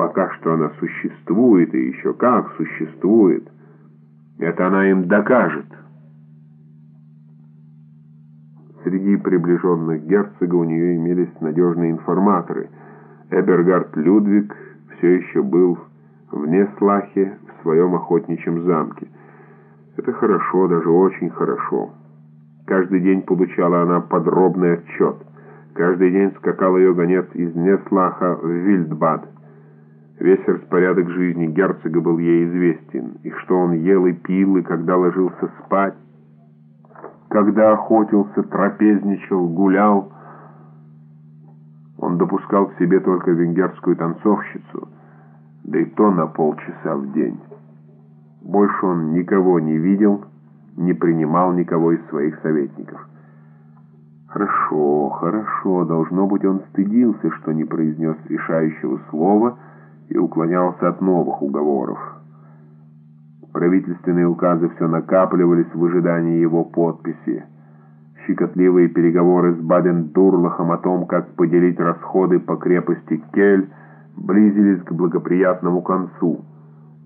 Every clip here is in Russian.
Пока что она существует, и еще как существует. Это она им докажет. Среди приближенных герцога у нее имелись надежные информаторы. Эбергард Людвиг все еще был в Неслахе в своем охотничьем замке. Это хорошо, даже очень хорошо. Каждый день получала она подробный отчет. Каждый день скакал ее гонец из Неслаха в Вильдбад. Весь распорядок жизни герцога был ей известен, и что он ел и пил, и когда ложился спать, когда охотился, трапезничал, гулял. Он допускал к себе только венгерскую танцовщицу, да и то на полчаса в день. Больше он никого не видел, не принимал никого из своих советников. Хорошо, хорошо, должно быть, он стыдился, что не произнес решающего слова — и уклонялся от новых уговоров. Правительственные указы все накапливались в ожидании его подписи. Щекотливые переговоры с Баден-Дурлахом о том, как поделить расходы по крепости Кель, близились к благоприятному концу.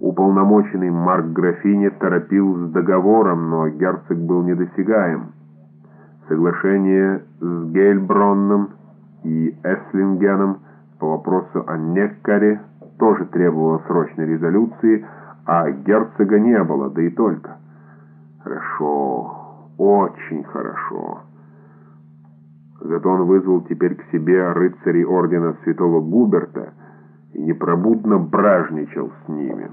Уполномоченный Марк Графине торопил с договором, но герцог был недосягаем. Соглашение с Гейльбронном и Эслингеном по вопросу о Неккаре тоже требовала срочной резолюции, а герцога не было, да и только. Хорошо, очень хорошо. Зато он вызвал теперь к себе рыцарей ордена святого Губерта и непробудно бражничал с ними.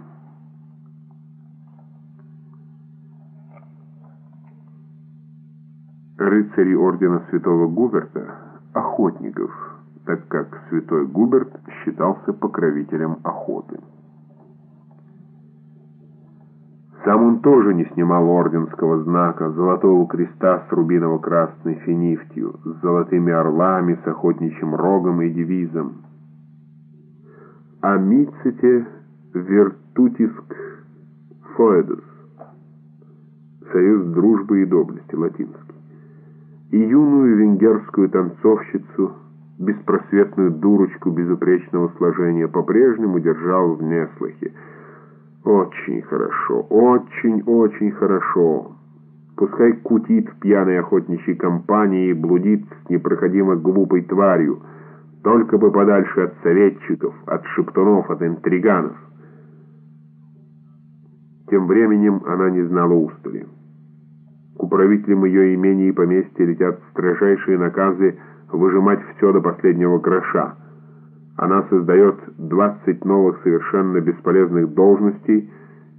Рыцари ордена святого Губерта — охотников — так как святой Губерт считался покровителем охоты. Сам он тоже не снимал орденского знака, золотого креста с рубиново-красной финифтью, с золотыми орлами, с охотничьим рогом и девизом. «Амиците вертутиск фоэдус» «Союз дружбы и доблести» латинский. И юную венгерскую танцовщицу беспросветную дурочку безупречного сложения по-прежнему держал в неслухе. Очень хорошо, очень-очень хорошо. Пускай кутит в пьяной охотничьей компании и блудит с непроходимо глупой тварью, только бы подальше от советчиков, от шептунов, от интриганов. Тем временем она не знала устали. К управителям ее имения и поместья летят строжайшие наказы выжимать все до последнего гроша. Она создает 20 новых совершенно бесполезных должностей,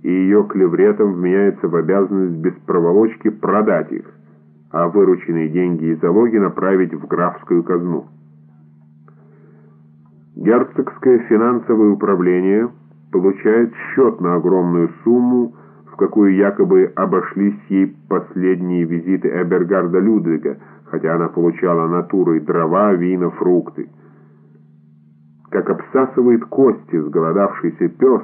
и ее клевретом вменяется в обязанность без проволочки продать их, а вырученные деньги и залоги направить в графскую казну. Герцогское финансовое управление получает счет на огромную сумму, в какую якобы обошлись ей последние визиты Эбергарда Людвига – хотя она получала натурой дрова, вина, фрукты. Как обсасывает кости сголодавшийся пес,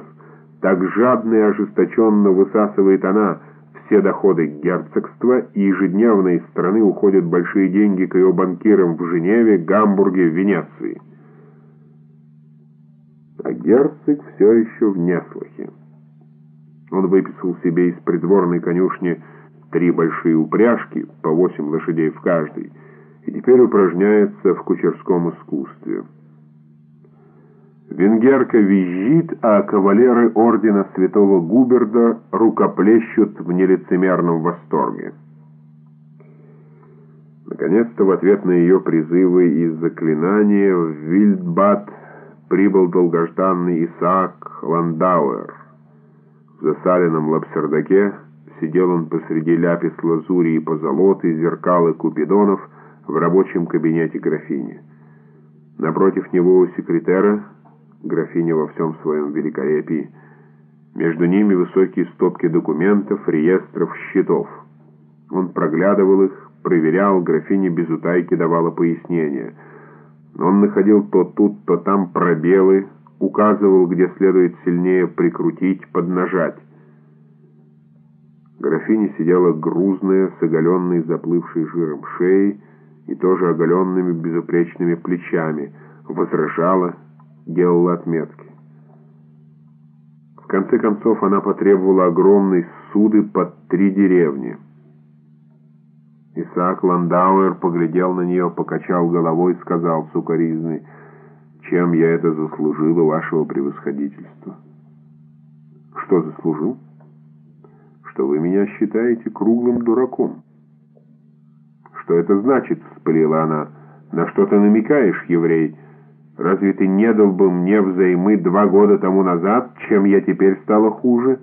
так жадно и ожесточенно высасывает она все доходы герцогства, и ежедневно из страны уходят большие деньги к ее банкирам в Женеве, Гамбурге, Венеции. А герцог все еще в неслухе. Он выписал себе из придворной конюшни три большие упряжки, по восемь лошадей в каждой, и теперь упражняется в кучерском искусстве. Венгерка визжит, а кавалеры ордена святого Губерда рукоплещут в нелицемерном восторге. Наконец-то в ответ на ее призывы и заклинания в Вильдбад прибыл долгожданный Исаак Ландауэр. В засаленном лапсердаке Сидел он посреди ляпис лазури и позолоты, зеркал и купидонов в рабочем кабинете графини. Напротив него у секретера, графиня во всем своем великолепии, между ними высокие стопки документов, реестров, счетов. Он проглядывал их, проверял, графиня без утайки давала пояснения. Но он находил то тут, то там пробелы, указывал, где следует сильнее прикрутить, поднажать. Графиня сидела грузная, с оголенной, заплывшей жиром шеей и тоже оголенными безупречными плечами, возражала, делала отметки. конце концов она потребовала огромной суды под три деревни. Исаак Ландауэр поглядел на нее, покачал головой и сказал сукоризный, «Чем я это заслужила, вашего превосходительства?» «Что заслужил?» «Что вы меня считаете круглым дураком». «Что это значит?» — вспылила она. «На что ты намекаешь, еврей?» Разве ты не дал бы мне взаймы два года тому назад, чем я теперь стала хуже?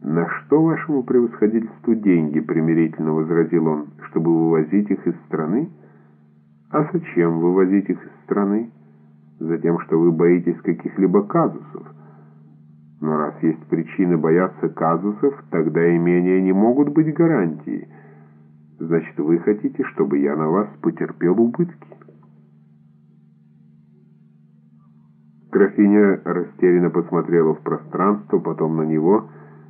На что вашему превосходительству деньги, примирительно возразил он, чтобы вывозить их из страны? А зачем вывозить их из страны? Затем, что вы боитесь каких-либо казусов. Но раз есть причины бояться казусов, тогда имения не могут быть гарантией. Значит, вы хотите, чтобы я на вас потерпел убытки? Графиня растерянно посмотрела в пространство, потом на него —